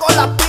con la